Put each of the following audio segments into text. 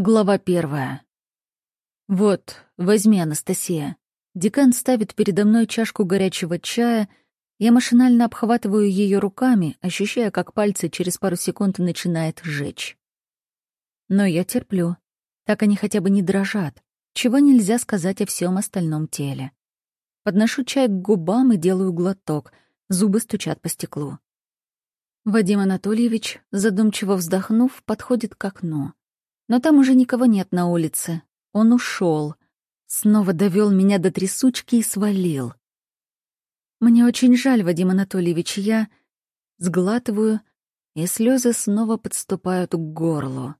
Глава первая. «Вот, возьми, Анастасия». Декан ставит передо мной чашку горячего чая. Я машинально обхватываю ее руками, ощущая, как пальцы через пару секунд начинает жечь. Но я терплю. Так они хотя бы не дрожат, чего нельзя сказать о всем остальном теле. Подношу чай к губам и делаю глоток. Зубы стучат по стеклу. Вадим Анатольевич, задумчиво вздохнув, подходит к окну. Но там уже никого нет на улице. Он ушел. Снова довел меня до трясучки и свалил. Мне очень жаль, Вадим Анатольевич, я сглатываю, и слезы снова подступают к горлу.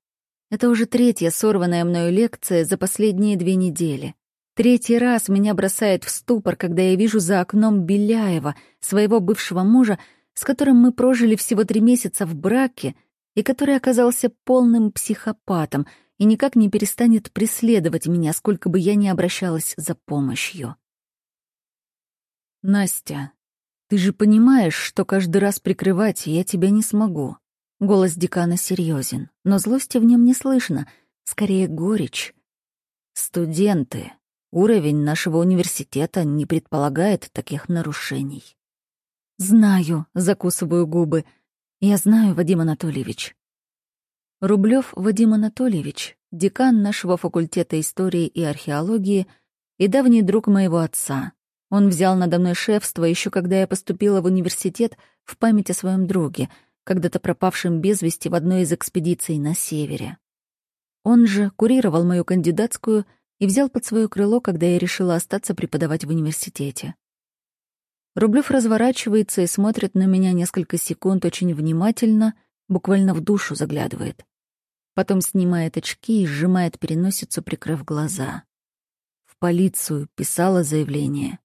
Это уже третья сорванная мною лекция за последние две недели. Третий раз меня бросает в ступор, когда я вижу за окном Беляева, своего бывшего мужа, с которым мы прожили всего три месяца в браке — и который оказался полным психопатом и никак не перестанет преследовать меня, сколько бы я ни обращалась за помощью. «Настя, ты же понимаешь, что каждый раз прикрывать я тебя не смогу». Голос декана серьезен, но злости в нем не слышно, скорее горечь. «Студенты, уровень нашего университета не предполагает таких нарушений». «Знаю», — закусываю губы, — я знаю, Вадим Анатольевич. Рублев Вадим Анатольевич, декан нашего факультета истории и археологии и давний друг моего отца. Он взял надо мной шефство еще когда я поступила в университет в память о своем друге, когда-то пропавшем без вести в одной из экспедиций на севере. Он же курировал мою кандидатскую и взял под свое крыло, когда я решила остаться преподавать в университете. Рублев разворачивается и смотрит на меня несколько секунд очень внимательно, буквально в душу заглядывает. Потом снимает очки и сжимает переносицу, прикрыв глаза. В полицию писала заявление.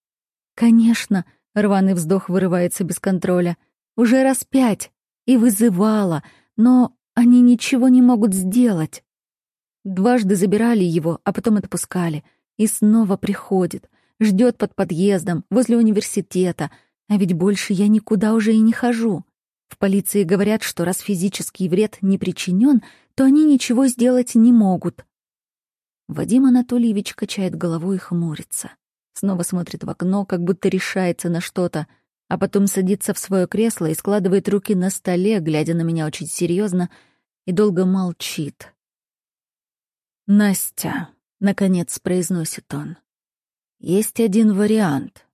«Конечно», — рваный вздох вырывается без контроля, «уже раз пять. И вызывала, но они ничего не могут сделать. Дважды забирали его, а потом отпускали. И снова приходит ждет под подъездом, возле университета, а ведь больше я никуда уже и не хожу. В полиции говорят, что раз физический вред не причинен, то они ничего сделать не могут. Вадим Анатольевич качает головой и хмурится. Снова смотрит в окно, как будто решается на что-то, а потом садится в свое кресло и складывает руки на столе, глядя на меня очень серьезно, и долго молчит. «Настя», — наконец произносит он, есть один вариант.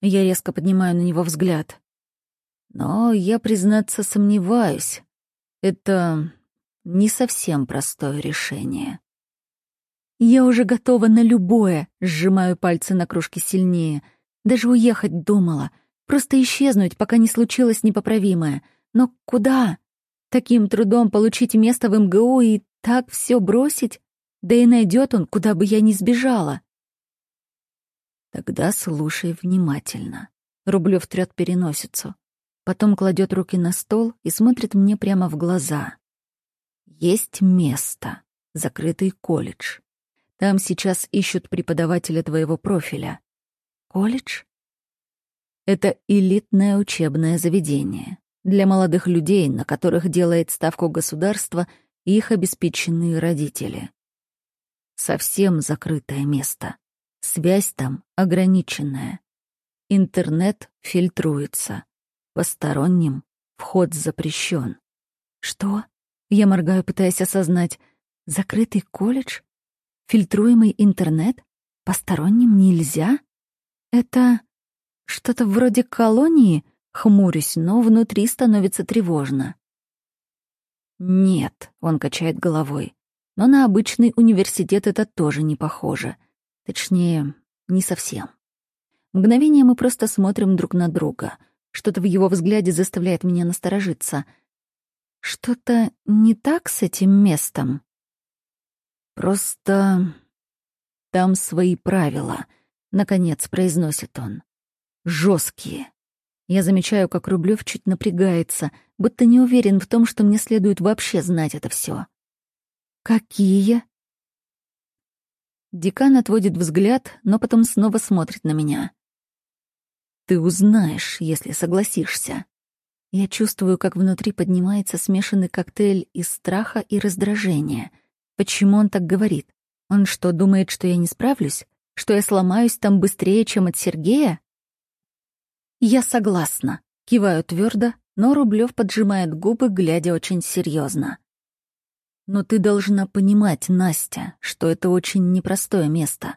Я резко поднимаю на него взгляд. Но я, признаться, сомневаюсь. Это не совсем простое решение. Я уже готова на любое, сжимаю пальцы на кружке сильнее. Даже уехать думала. Просто исчезнуть, пока не случилось непоправимое. Но куда? Таким трудом получить место в МГУ и так все бросить? Да и найдет он, куда бы я ни сбежала. Тогда слушай внимательно. Рублев трёт переносицу. Потом кладет руки на стол и смотрит мне прямо в глаза. Есть место. Закрытый колледж. Там сейчас ищут преподавателя твоего профиля. Колледж? Это элитное учебное заведение для молодых людей, на которых делает ставку государство и их обеспеченные родители. Совсем закрытое место. Связь там ограниченная. Интернет фильтруется. Посторонним вход запрещен. Что? Я моргаю, пытаясь осознать. Закрытый колледж? Фильтруемый интернет? Посторонним нельзя? Это что-то вроде колонии? Хмурюсь, но внутри становится тревожно. Нет, он качает головой. Но на обычный университет это тоже не похоже. Точнее, не совсем. Мгновение мы просто смотрим друг на друга. Что-то в его взгляде заставляет меня насторожиться. Что-то не так с этим местом? Просто там свои правила, наконец произносит он. Жесткие. Я замечаю, как Рублев чуть напрягается, будто не уверен в том, что мне следует вообще знать это все. Какие? Декан отводит взгляд, но потом снова смотрит на меня. «Ты узнаешь, если согласишься». Я чувствую, как внутри поднимается смешанный коктейль из страха и раздражения. Почему он так говорит? Он что, думает, что я не справлюсь? Что я сломаюсь там быстрее, чем от Сергея? Я согласна. Киваю твердо, но Рублев поджимает губы, глядя очень серьезно. Но ты должна понимать, Настя, что это очень непростое место.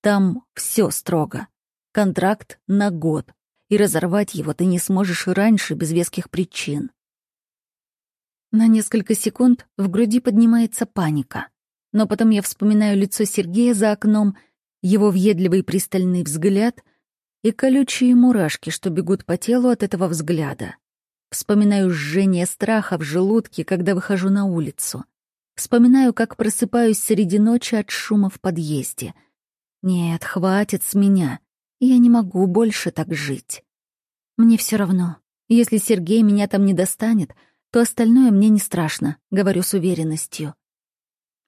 Там все строго. Контракт на год, и разорвать его ты не сможешь раньше без веских причин. На несколько секунд в груди поднимается паника. Но потом я вспоминаю лицо Сергея за окном, его въедливый пристальный взгляд и колючие мурашки, что бегут по телу от этого взгляда. Вспоминаю жжение страха в желудке, когда выхожу на улицу. Вспоминаю, как просыпаюсь среди ночи от шума в подъезде. Нет, хватит с меня. Я не могу больше так жить. Мне все равно. Если Сергей меня там не достанет, то остальное мне не страшно, говорю с уверенностью.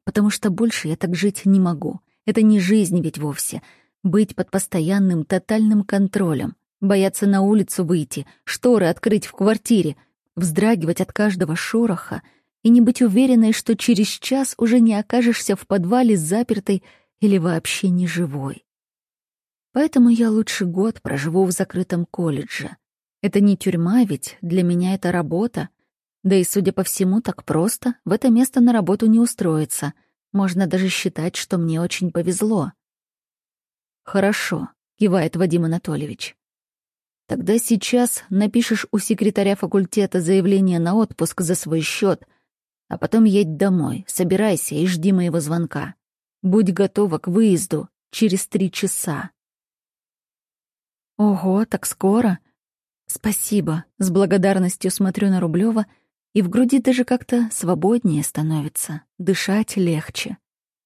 Потому что больше я так жить не могу. Это не жизнь ведь вовсе. Быть под постоянным тотальным контролем, бояться на улицу выйти, шторы открыть в квартире, вздрагивать от каждого шороха — и не быть уверенной, что через час уже не окажешься в подвале запертой или вообще не живой. Поэтому я лучше год проживу в закрытом колледже. Это не тюрьма ведь, для меня это работа. Да и, судя по всему, так просто в это место на работу не устроиться. Можно даже считать, что мне очень повезло. «Хорошо», — кивает Вадим Анатольевич. «Тогда сейчас напишешь у секретаря факультета заявление на отпуск за свой счет, а потом едь домой, собирайся и жди моего звонка. Будь готова к выезду через три часа. Ого, так скоро? Спасибо. С благодарностью смотрю на Рублева, и в груди даже как-то свободнее становится, дышать легче.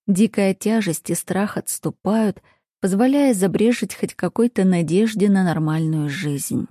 Дикая тяжесть и страх отступают, позволяя забрежить хоть какой-то надежде на нормальную жизнь.